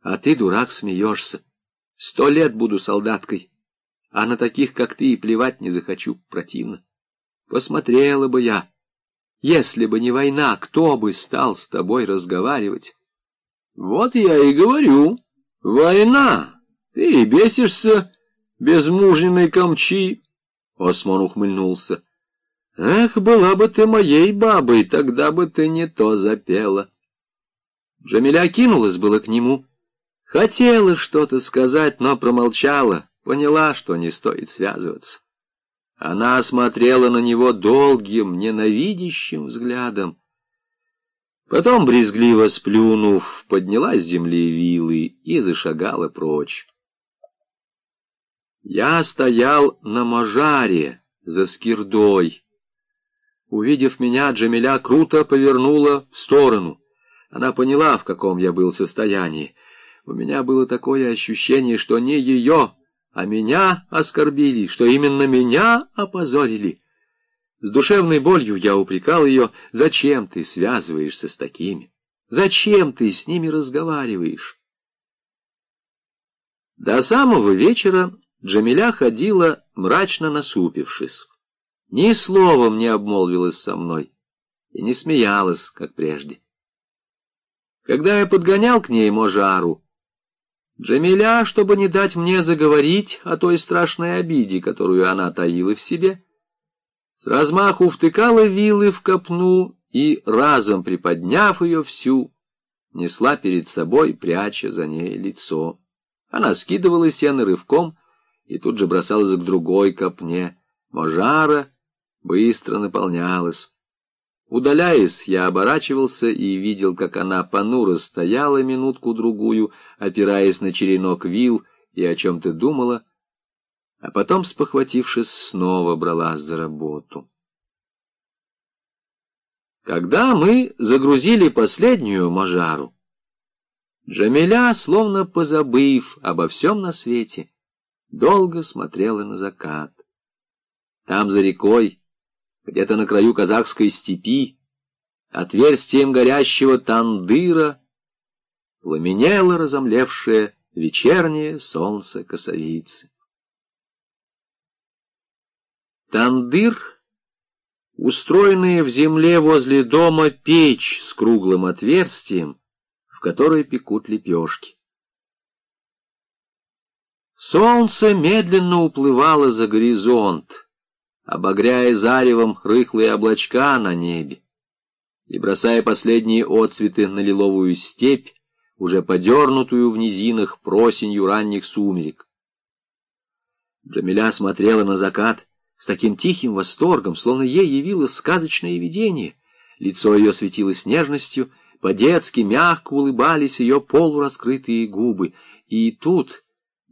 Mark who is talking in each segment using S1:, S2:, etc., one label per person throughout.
S1: А ты, дурак, смеешься. Сто лет буду солдаткой, а на таких, как ты, и плевать не захочу, противно. Посмотрела бы я. Если бы не война, кто бы стал с тобой разговаривать? Вот я и говорю. Война. Ты бесишься, безмужниной камчи. Осмон ухмыльнулся. Эх, была бы ты моей бабой, тогда бы ты не то запела. Джамиля кинулась было к нему. Хотела что-то сказать, но промолчала, поняла, что не стоит связываться. Она смотрела на него долгим, ненавидящим взглядом. Потом, брезгливо сплюнув, подняла с земли вилы и зашагала прочь. Я стоял на мажаре за скирдой. Увидев меня, Джамиля круто повернула в сторону. Она поняла, в каком я был состоянии. У меня было такое ощущение, что не ее а меня оскорбили, что именно меня опозорили. С душевной болью я упрекал ее, зачем ты связываешься с такими? Зачем ты с ними разговариваешь? До самого вечера Джамиля ходила, мрачно насупившись. Ни словом не обмолвилась со мной и не смеялась, как прежде. Когда я подгонял к ней Можару, Джамиля, чтобы не дать мне заговорить о той страшной обиде, которую она таила в себе, с размаху втыкала вилы в копну и, разом приподняв ее всю, несла перед собой, пряча за ней лицо. Она скидывала сено рывком и тут же бросалась к другой копне. Можара быстро наполнялась. Удаляясь, я оборачивался и видел, как она понуро стояла минутку-другую, опираясь на черенок вил и о чем-то думала, а потом, спохватившись, снова бралась за работу. Когда мы загрузили последнюю мажару, Джамиля, словно позабыв обо всем на свете, долго смотрела на закат. Там за рекой где-то на краю казахской степи, отверстием горящего тандыра, пламенело разомлевшее вечернее солнце косовицы. Тандыр, устроенная в земле возле дома печь с круглым отверстием, в которой пекут лепешки. Солнце медленно уплывало за горизонт, обогряя заревом рыхлые облачка на небе и бросая последние отцветы на лиловую степь, уже подернутую в низинах просенью ранних сумерек. Джамиля смотрела на закат с таким тихим восторгом, словно ей явилось сказочное видение. Лицо ее светилось нежностью, по-детски мягко улыбались ее полураскрытые губы. И тут...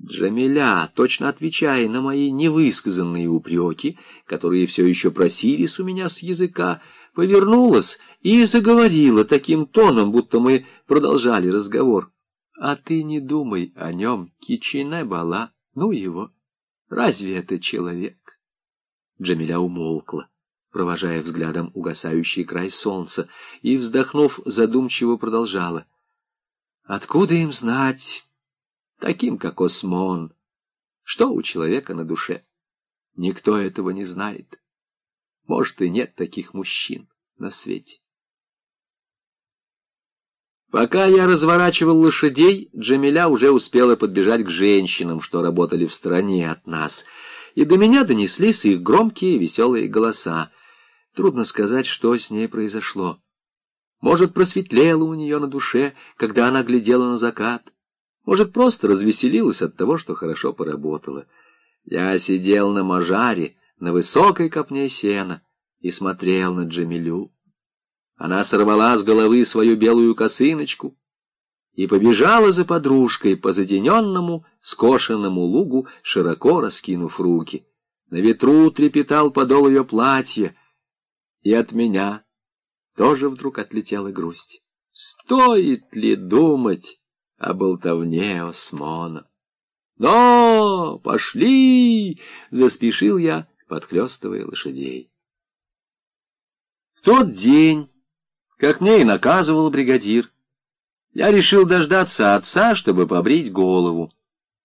S1: Джамиля, точно отвечая на мои невысказанные упреки, которые все еще просились у меня с языка, повернулась и заговорила таким тоном, будто мы продолжали разговор. «А ты не думай о нем, Кичине Бала, ну его. Разве это человек?» Джамиля умолкла, провожая взглядом угасающий край солнца, и, вздохнув, задумчиво продолжала. «Откуда им знать?» Таким, как Осмон. Что у человека на душе? Никто этого не знает. Может, и нет таких мужчин на свете. Пока я разворачивал лошадей, Джамиля уже успела подбежать к женщинам, что работали в стороне от нас, и до меня донеслись их громкие веселые голоса. Трудно сказать, что с ней произошло. Может, просветлело у нее на душе, когда она глядела на закат. Может, просто развеселилась от того, что хорошо поработала. Я сидел на мажаре, на высокой копне сена, и смотрел на Джамилю. Она сорвала с головы свою белую косыночку и побежала за подружкой по затененному, скошенному лугу, широко раскинув руки. На ветру трепетал подол ее платья, и от меня тоже вдруг отлетела грусть. Стоит ли думать о болтовне Осмона. «Но! Пошли!» — заспешил я, подхлестывая лошадей. В тот день, как мне и наказывал бригадир, Я решил дождаться отца, чтобы побрить голову.